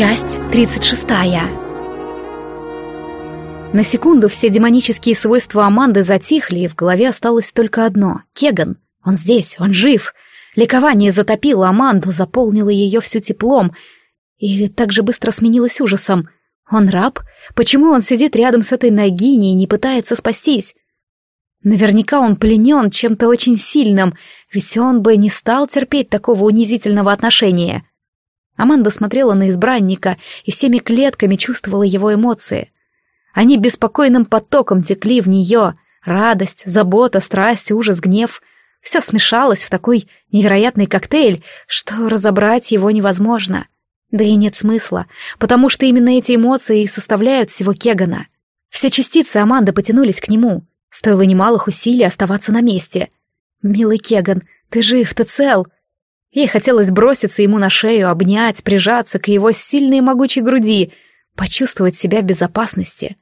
Часть 36. На секунду все демонические свойства Аманды затихли, и в голове осталось только одно — Кеган. Он здесь, он жив. Ликование затопило Аманду, заполнило ее всю теплом, и так же быстро сменилось ужасом. Он раб? Почему он сидит рядом с этой Нагиней и не пытается спастись? Наверняка он пленен чем-то очень сильным, ведь он бы не стал терпеть такого унизительного отношения. Аманда смотрела на избранника и всеми клетками чувствовала его эмоции. Они беспокойным потоком текли в нее. Радость, забота, страсть, ужас, гнев. Все смешалось в такой невероятный коктейль, что разобрать его невозможно. Да и нет смысла, потому что именно эти эмоции и составляют всего Кегана. Все частицы Аманды потянулись к нему. Стоило немалых усилий оставаться на месте. «Милый Кеган, ты жив, ты цел!» Ей хотелось броситься ему на шею, обнять, прижаться к его сильной и могучей груди, почувствовать себя в безопасности.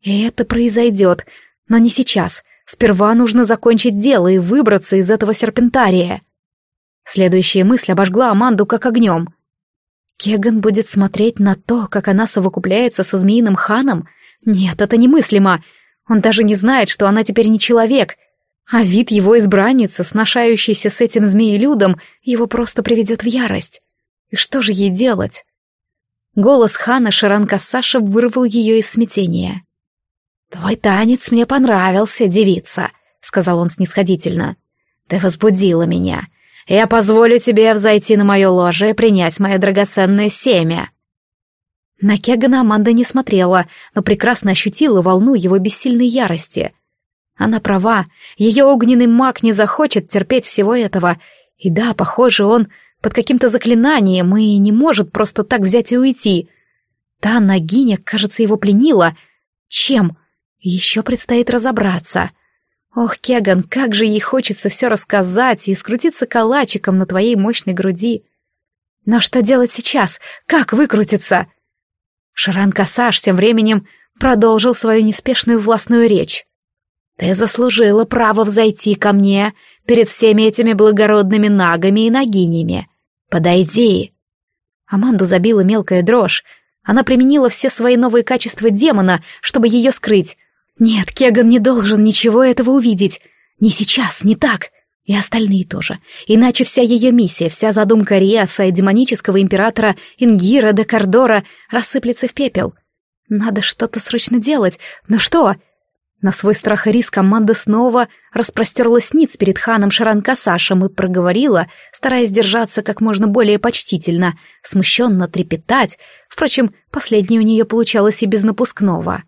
И это произойдет, но не сейчас. Сперва нужно закончить дело и выбраться из этого серпентария. Следующая мысль обожгла Аманду как огнем. Кеган будет смотреть на то, как она совокупляется со змеиным ханом? Нет, это немыслимо. Он даже не знает, что она теперь не человек, а вид его избранницы, сношающейся с этим змеелюдом, его просто приведет в ярость. И что же ей делать? Голос хана Шаранка Саша вырвал ее из смятения. «Твой танец мне понравился, девица», — сказал он снисходительно. «Ты возбудила меня. Я позволю тебе взойти на мое ложе и принять мое драгоценное семя». На Кегана Аманда не смотрела, но прекрасно ощутила волну его бессильной ярости — она права, ее огненный маг не захочет терпеть всего этого. И да, похоже, он под каким-то заклинанием и не может просто так взять и уйти. Та ногиня, кажется, его пленила. Чем? Еще предстоит разобраться. Ох, Кеган, как же ей хочется все рассказать и скрутиться калачиком на твоей мощной груди. Но что делать сейчас? Как выкрутиться? Шаран Касаш тем временем продолжил свою неспешную властную речь. Ты заслужила право взойти ко мне перед всеми этими благородными нагами и нагинями. Подойди. Аманду забила мелкая дрожь. Она применила все свои новые качества демона, чтобы ее скрыть. Нет, Кеган не должен ничего этого увидеть. Не сейчас, не так. И остальные тоже. Иначе вся ее миссия, вся задумка Риаса и демонического императора Ингира де Кордора рассыплется в пепел. Надо что-то срочно делать. Но что? На свой страх и риск команда снова распростерлась ниц перед ханом Шаранкасашем и проговорила, стараясь держаться как можно более почтительно, смущенно трепетать. Впрочем, последнее у нее получалось и без напускного.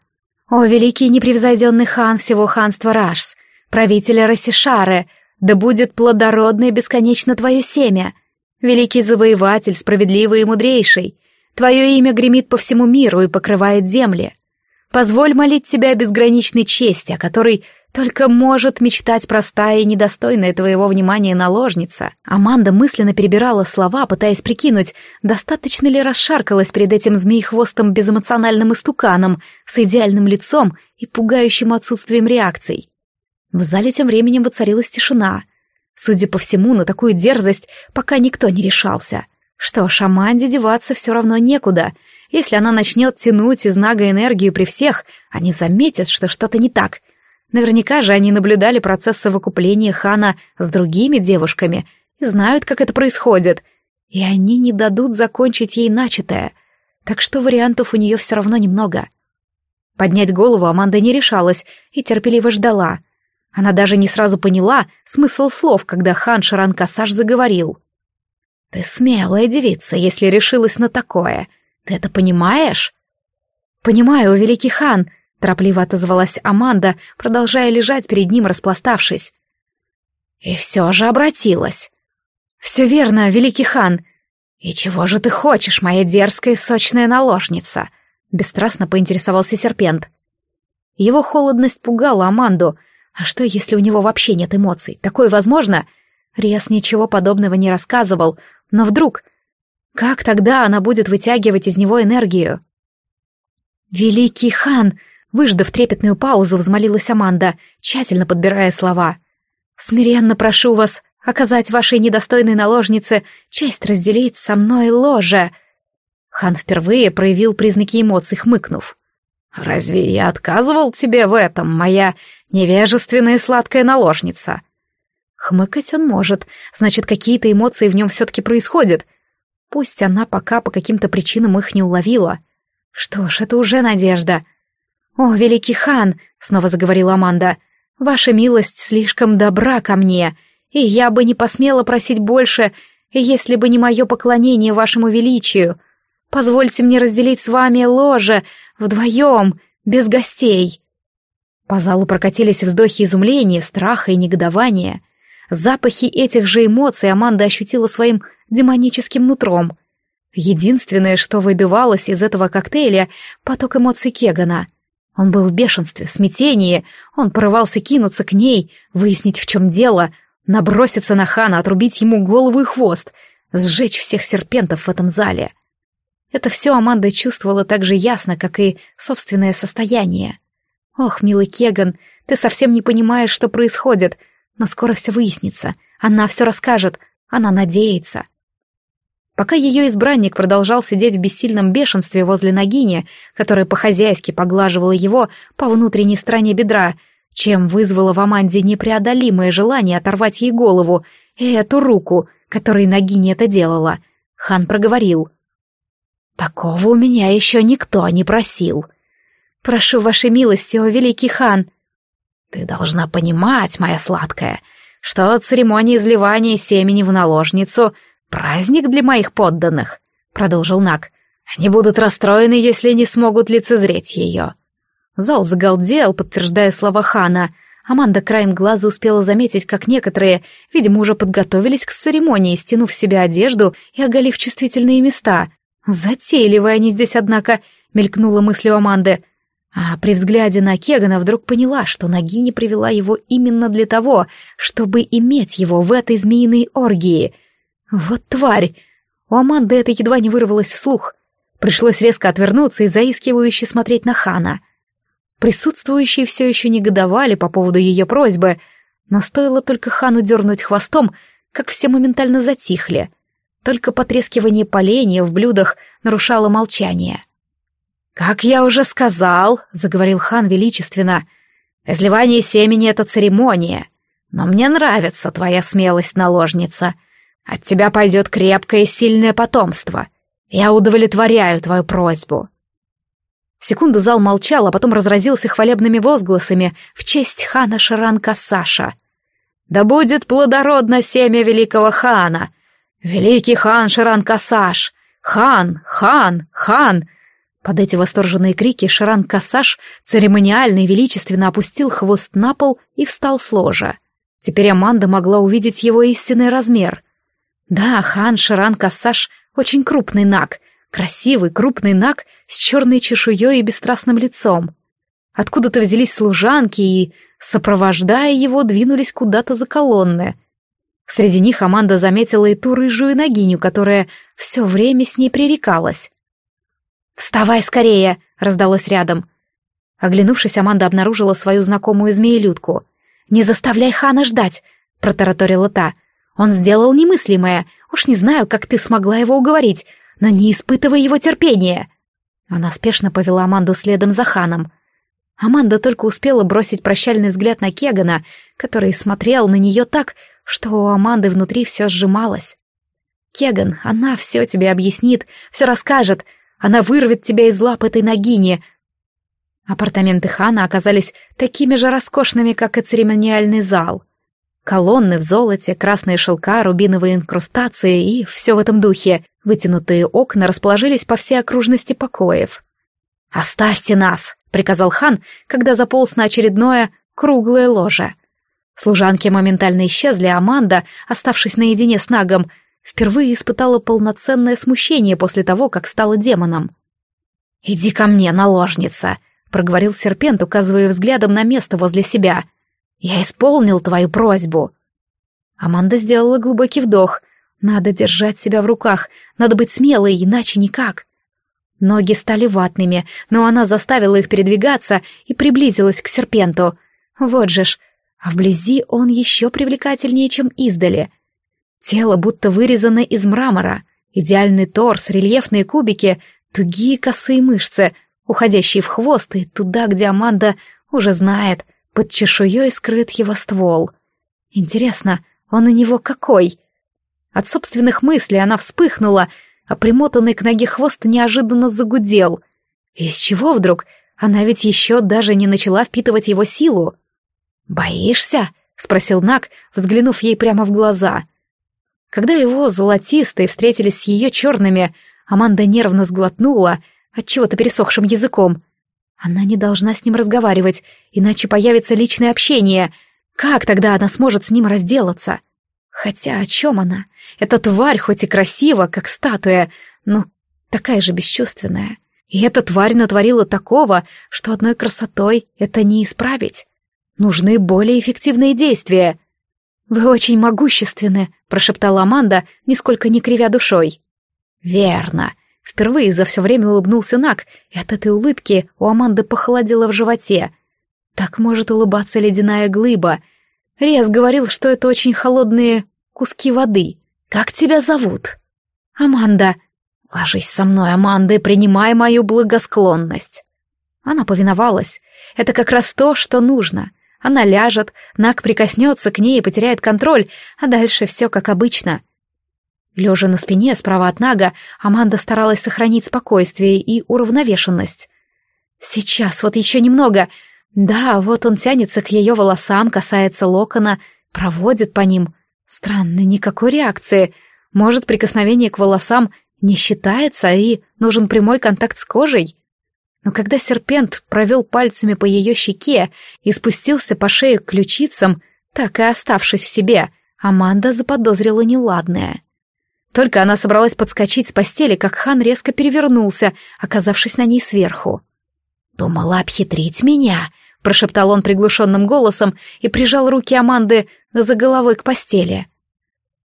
«О, великий непревзойденный хан всего ханства Рашс, правителя Расишары, да будет плодородное бесконечно твое семя! Великий завоеватель, справедливый и мудрейший! Твое имя гремит по всему миру и покрывает земли!» Позволь молить тебя о безграничной чести, о которой только может мечтать простая и недостойная твоего внимания наложница. Аманда мысленно перебирала слова, пытаясь прикинуть, достаточно ли расшаркалась перед этим змеихвостом безэмоциональным истуканом с идеальным лицом и пугающим отсутствием реакций. В зале тем временем воцарилась тишина. Судя по всему, на такую дерзость пока никто не решался. Что ж, Аманде деваться все равно некуда — если она начнет тянуть из Нага энергию при всех, они заметят, что что-то не так. Наверняка же они наблюдали процесс совокупления Хана с другими девушками и знают, как это происходит. И они не дадут закончить ей начатое. Так что вариантов у нее все равно немного. Поднять голову Аманда не решалась и терпеливо ждала. Она даже не сразу поняла смысл слов, когда хан Шаранкасаш заговорил. «Ты смелая девица, если решилась на такое», ты это понимаешь? Понимаю, великий хан, торопливо отозвалась Аманда, продолжая лежать перед ним, распластавшись. И все же обратилась. Все верно, великий хан. И чего же ты хочешь, моя дерзкая сочная наложница? Бесстрастно поинтересовался серпент. Его холодность пугала Аманду. А что, если у него вообще нет эмоций? Такое возможно? Риас ничего подобного не рассказывал, но вдруг как тогда она будет вытягивать из него энергию? «Великий хан!» — выждав трепетную паузу, взмолилась Аманда, тщательно подбирая слова. «Смиренно прошу вас оказать вашей недостойной наложнице честь разделить со мной ложе!» Хан впервые проявил признаки эмоций, хмыкнув. «Разве я отказывал тебе в этом, моя невежественная сладкая наложница?» Хмыкать он может, значит, какие-то эмоции в нем все-таки происходят. Пусть она пока по каким-то причинам их не уловила. Что ж, это уже надежда. «О, великий хан!» — снова заговорила Аманда. «Ваша милость слишком добра ко мне, и я бы не посмела просить больше, если бы не мое поклонение вашему величию. Позвольте мне разделить с вами ложе, вдвоем, без гостей». По залу прокатились вздохи изумления, страха и негодования. Запахи этих же эмоций Аманда ощутила своим демоническим нутром. Единственное, что выбивалось из этого коктейля — поток эмоций Кегана. Он был в бешенстве, смятении, он порывался кинуться к ней, выяснить, в чем дело, наброситься на Хана, отрубить ему голову и хвост, сжечь всех серпентов в этом зале. Это все Аманда чувствовала так же ясно, как и собственное состояние. «Ох, милый Кеган, ты совсем не понимаешь, что происходит, но скоро все выяснится. Она все расскажет, она надеется». Пока ее избранник продолжал сидеть в бессильном бешенстве возле Нагини, которая по-хозяйски поглаживала его по внутренней стороне бедра, чем вызвало в Аманде непреодолимое желание оторвать ей голову и эту руку, которой Нагини это делала, хан проговорил. «Такого у меня еще никто не просил. Прошу вашей милости, о великий хан!» «Ты должна понимать, моя сладкая, что церемония изливания семени в наложницу — «Праздник для моих подданных», — продолжил Нак. «Они будут расстроены, если не смогут лицезреть ее». Зал загалдел, подтверждая слова хана. Аманда краем глаза успела заметить, как некоторые, видимо, уже подготовились к церемонии, стянув в себя одежду и оголив чувствительные места. «Затейливые они здесь, однако», — мелькнула мысль у Аманды. А при взгляде на Кегана вдруг поняла, что Нагини привела его именно для того, чтобы иметь его в этой змеиной оргии — вот тварь! У Аманды это едва не вырвалось вслух. Пришлось резко отвернуться и заискивающе смотреть на Хана. Присутствующие все еще негодовали по поводу ее просьбы, но стоило только Хану дернуть хвостом, как все моментально затихли. Только потрескивание поленья в блюдах нарушало молчание. «Как я уже сказал», — заговорил хан величественно, — «изливание семени — это церемония. Но мне нравится твоя смелость, наложница. От тебя пойдет крепкое и сильное потомство. Я удовлетворяю твою просьбу». Секунду зал молчал, а потом разразился хвалебными возгласами в честь хана Шаранка-Саша. «Да будет плодородно семя великого хана! Великий хан Шаран-Касаш! Хан! Хан! Хан!» Под эти восторженные крики Шаран-Касаш церемониально и величественно опустил хвост на пол и встал с ложа. Теперь Аманда могла увидеть его истинный размер. Да, хан Шаран Кассаш очень крупный наг, красивый крупный наг с черной чешуей и бесстрастным лицом. Откуда-то взялись служанки и, сопровождая его, двинулись куда-то за колонны. Среди них Аманда заметила и ту рыжую ногиню, которая все время с ней пререкалась. «Вставай скорее!» — раздалось рядом. Оглянувшись, Аманда обнаружила свою знакомую змеелюдку. «Не заставляй хана ждать!» — протараторила та. Он сделал немыслимое. Уж не знаю, как ты смогла его уговорить, но не испытывай его терпения. Она спешно повела Аманду следом за ханом. Аманда только успела бросить прощальный взгляд на Кегана, который смотрел на нее так, что у Аманды внутри все сжималось. «Кеган, она все тебе объяснит, все расскажет, она вырвет тебя из лап этой ногини». Апартаменты хана оказались такими же роскошными, как и церемониальный зал — Колонны в золоте, красные шелка, рубиновые инкрустации и все в этом духе. Вытянутые окна расположились по всей окружности покоев. «Оставьте нас!» — приказал хан, когда заполз на очередное круглое ложе. Служанки моментально исчезли, а Аманда, оставшись наедине с Нагом, впервые испытала полноценное смущение после того, как стала демоном. «Иди ко мне, наложница!» — проговорил серпент, указывая взглядом на место возле себя. Я исполнил твою просьбу. Аманда сделала глубокий вдох. Надо держать себя в руках, надо быть смелой, иначе никак. Ноги стали ватными, но она заставила их передвигаться и приблизилась к серпенту. Вот же ж, а вблизи он еще привлекательнее, чем издали. Тело будто вырезано из мрамора, идеальный торс, рельефные кубики — тугие косые мышцы, уходящие в хвост и туда, где Аманда уже знает, под чешуей скрыт его ствол. Интересно, он у него какой? От собственных мыслей она вспыхнула, а примотанный к ноге хвост неожиданно загудел. Из чего вдруг? Она ведь еще даже не начала впитывать его силу. «Боишься?» — спросил Нак, взглянув ей прямо в глаза. Когда его золотистые встретились с ее черными, Аманда нервно сглотнула, отчего-то пересохшим языком. Она не должна с ним разговаривать, иначе появится личное общение. Как тогда она сможет с ним разделаться? Хотя о чем она? Эта тварь хоть и красива, как статуя, но такая же бесчувственная. И эта тварь натворила такого, что одной красотой это не исправить. Нужны более эффективные действия. «Вы очень могущественны», — прошептала Аманда, нисколько не кривя душой. «Верно». Впервые за все время улыбнулся Нак, и от этой улыбки у Аманды похолодело в животе. Так может улыбаться ледяная глыба. Риас говорил, что это очень холодные куски воды. «Как тебя зовут?» «Аманда». «Ложись со мной, Аманда, и принимай мою благосклонность». Она повиновалась. Это как раз то, что нужно. Она ляжет, Нак прикоснется к ней и потеряет контроль, а дальше все как обычно. Лежа на спине справа от Нага, Аманда старалась сохранить спокойствие и уравновешенность. Сейчас, вот еще немного. Да, вот он тянется к ее волосам, касается локона, проводит по ним. Странно, никакой реакции. Может, прикосновение к волосам не считается и нужен прямой контакт с кожей? Но когда серпент провел пальцами по ее щеке и спустился по шее к ключицам, так и оставшись в себе, Аманда заподозрила неладное. Только она собралась подскочить с постели, как хан резко перевернулся, оказавшись на ней сверху. «Думала обхитрить меня», — прошептал он приглушенным голосом и прижал руки Аманды за головой к постели.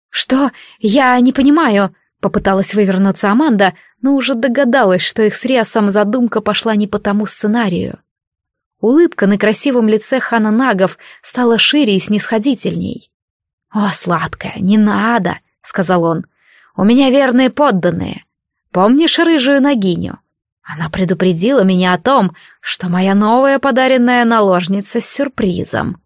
«Что? Я не понимаю», — попыталась вывернуться Аманда, но уже догадалась, что их с Риасом задумка пошла не по тому сценарию. Улыбка на красивом лице хана Нагов стала шире и снисходительней. «О, сладкая, не надо», — сказал он. «У меня верные подданные. Помнишь рыжую ногиню? Она предупредила меня о том, что моя новая подаренная наложница с сюрпризом».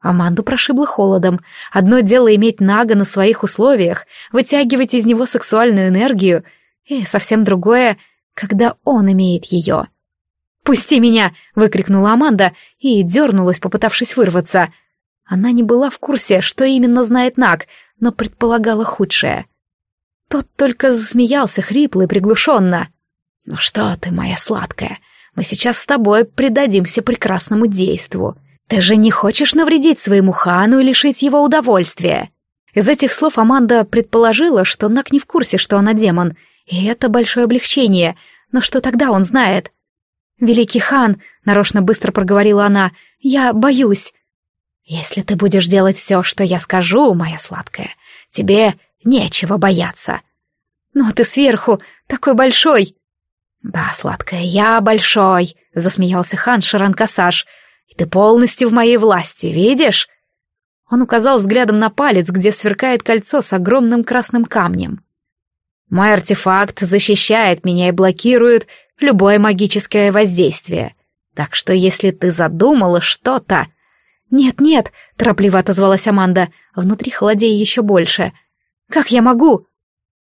Аманду прошибло холодом. Одно дело иметь Нага на своих условиях, вытягивать из него сексуальную энергию, и совсем другое, когда он имеет ее. «Пусти меня!» — выкрикнула Аманда и дернулась, попытавшись вырваться. Она не была в курсе, что именно знает Наг, но предполагала худшее. Тот только засмеялся хрипло и приглушенно. «Ну что ты, моя сладкая, мы сейчас с тобой предадимся прекрасному действу. Ты же не хочешь навредить своему хану и лишить его удовольствия?» Из этих слов Аманда предположила, что Нак не в курсе, что она демон, и это большое облегчение. Но что тогда он знает? «Великий хан», — нарочно быстро проговорила она, — «я боюсь». «Если ты будешь делать все, что я скажу, моя сладкая, тебе нечего бояться». «Но ты сверху, такой большой». «Да, сладкая, я большой», — засмеялся хан Шаранкасаш. «И ты полностью в моей власти, видишь?» Он указал взглядом на палец, где сверкает кольцо с огромным красным камнем. Мой артефакт защищает меня и блокирует любое магическое воздействие. Так что если ты задумала что-то... «Нет-нет», — торопливо отозвалась Аманда, внутри холодея еще больше. «Как я могу?»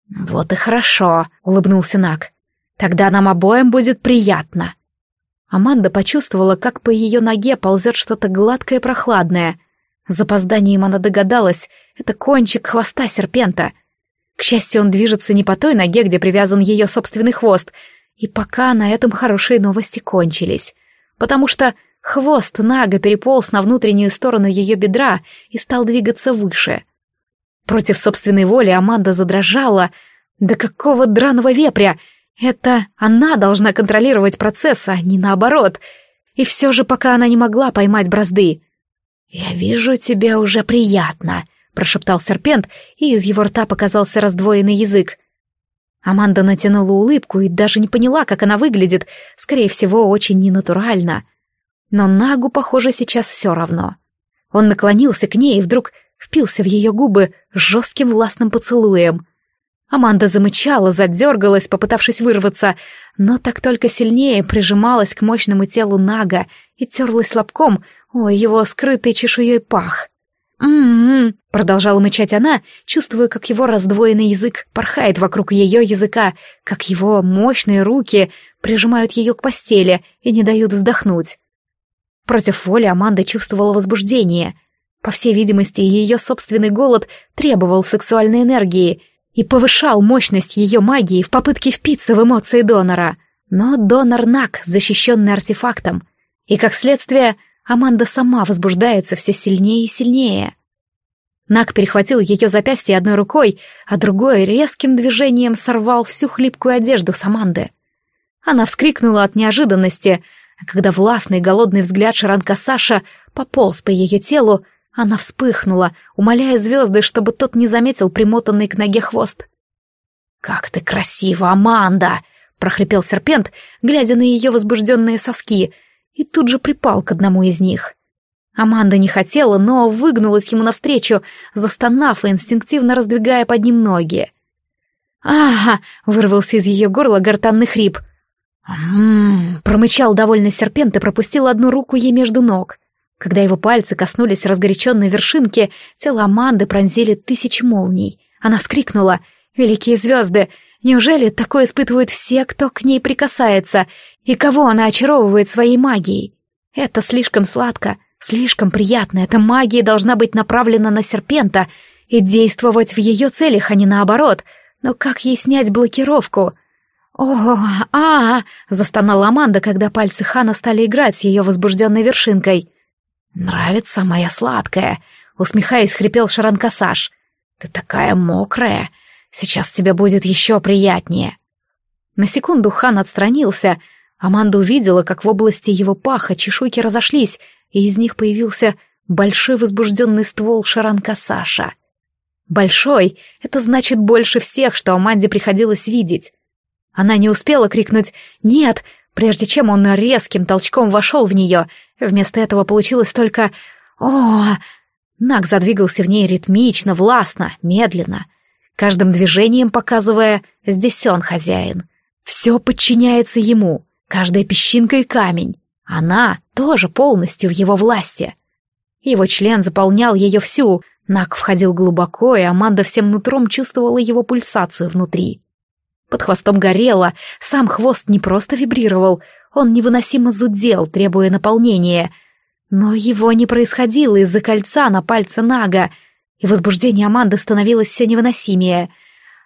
«Вот и хорошо», — улыбнулся Нак. «Тогда нам обоим будет приятно». Аманда почувствовала, как по ее ноге ползет что-то гладкое и прохладное. С запозданием она догадалась, это кончик хвоста серпента — к счастью, он движется не по той ноге, где привязан ее собственный хвост, и пока на этом хорошие новости кончились, потому что хвост Нага переполз на внутреннюю сторону ее бедра и стал двигаться выше. Против собственной воли Аманда задрожала. Да какого драного вепря! Это она должна контролировать процесс, а не наоборот. И все же пока она не могла поймать бразды. «Я вижу, тебе уже приятно», прошептал серпент, и из его рта показался раздвоенный язык. Аманда натянула улыбку и даже не поняла, как она выглядит, скорее всего, очень ненатурально. Но Нагу, похоже, сейчас все равно. Он наклонился к ней и вдруг впился в ее губы жестким властным поцелуем. Аманда замычала, задергалась, попытавшись вырваться, но так только сильнее прижималась к мощному телу Нага и терлась лобком о его скрытый чешуей пах. «М-м-м», продолжала мычать она, чувствуя, как его раздвоенный язык порхает вокруг ее языка, как его мощные руки прижимают ее к постели и не дают вздохнуть. Против воли Аманда чувствовала возбуждение. По всей видимости, ее собственный голод требовал сексуальной энергии и повышал мощность ее магии в попытке впиться в эмоции донора. Но донор Нак, защищенный артефактом, и, как следствие, Аманда сама возбуждается все сильнее и сильнее. Нак перехватил ее запястье одной рукой, а другой резким движением сорвал всю хлипкую одежду с Аманды. Она вскрикнула от неожиданности, а когда властный голодный взгляд Шаранка Саша пополз по ее телу, она вспыхнула, умоляя звезды, чтобы тот не заметил примотанный к ноге хвост. «Как ты красива, Аманда!» — прохрипел серпент, глядя на ее возбужденные соски, и тут же припал к одному из них. Аманда не хотела, но выгнулась ему навстречу, застонав и инстинктивно раздвигая под ним ноги. «Ага!» — вырвался из ее горла гортанный хрип. «М-м-м!» промычал довольный серпент и пропустил одну руку ей между ног. Когда его пальцы коснулись разгоряченной вершинки, тело Аманды пронзили тысячи молний. Она вскрикнула. «Великие звезды! Неужели такое испытывают все, кто к ней прикасается? И кого она очаровывает своей магией? Это слишком сладко, слишком приятно. Эта магия должна быть направлена на серпента и действовать в ее целях, а не наоборот. Но как ей снять блокировку?» «О, а, -а, застонала Аманда, когда пальцы Хана стали играть с ее возбужденной вершинкой. «Нравится моя сладкая», — усмехаясь, хрипел Шаранкасаш. «Ты такая мокрая. Сейчас тебе будет еще приятнее». На секунду хан отстранился. Аманда увидела, как в области его паха чешуйки разошлись, и из них появился большой возбужденный ствол Шаранкасаша. Большой — это значит больше всех, что Аманде приходилось видеть. Она не успела крикнуть «Нет!», прежде чем он резким толчком вошел в нее. Вместо этого получилось только «О!». Наг задвигался в ней ритмично, властно, медленно, каждым движением показывая «здесь он хозяин». Все подчиняется ему, каждая песчинка и камень. Она тоже полностью в его власти. Его член заполнял ее всю, Наг входил глубоко, и Аманда всем нутром чувствовала его пульсацию внутри. Под хвостом горело, сам хвост не просто вибрировал, он невыносимо зудел, требуя наполнения. Но его не происходило из-за кольца на пальце Нага, и возбуждение Аманды становилось все невыносимее.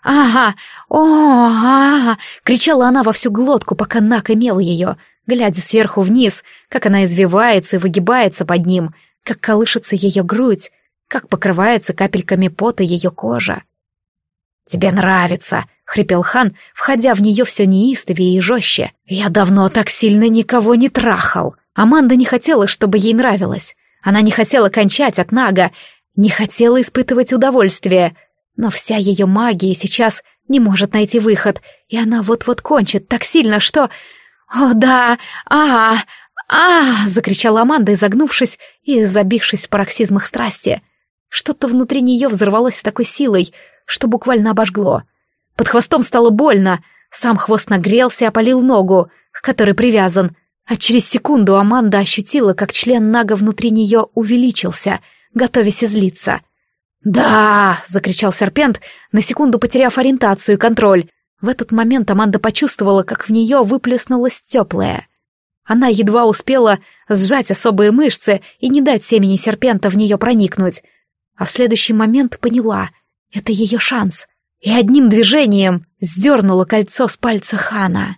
«Ага! О, ага!» — кричала она во всю глотку, пока Наг имел ее, глядя сверху вниз, как она извивается и выгибается под ним, как колышется ее грудь, как покрывается капельками пота ее кожа. «Тебе нравится!» — хрипел хан, входя в нее все неистовее и жестче. «Я давно так сильно никого не трахал!» Аманда не хотела, чтобы ей нравилось. Она не хотела кончать от Нага, не хотела испытывать удовольствие. Но вся ее магия сейчас не может найти выход, и она вот-вот кончит так сильно, что... «О, да! а а, закричала Аманда, изогнувшись и забившись в пароксизмах страсти. Что-то внутри нее взорвалось с такой силой, что буквально обожгло. Под хвостом стало больно, сам хвост нагрелся и опалил ногу, к которой привязан, а через секунду Аманда ощутила, как член Нага внутри нее увеличился, готовясь излиться. «Да!» — закричал серпент, на секунду потеряв ориентацию и контроль. В этот момент Аманда почувствовала, как в нее выплеснулось теплое. Она едва успела сжать особые мышцы и не дать семени серпента в нее проникнуть, а в следующий момент поняла — это ее шанс — и одним движением сдернула кольцо с пальца хана.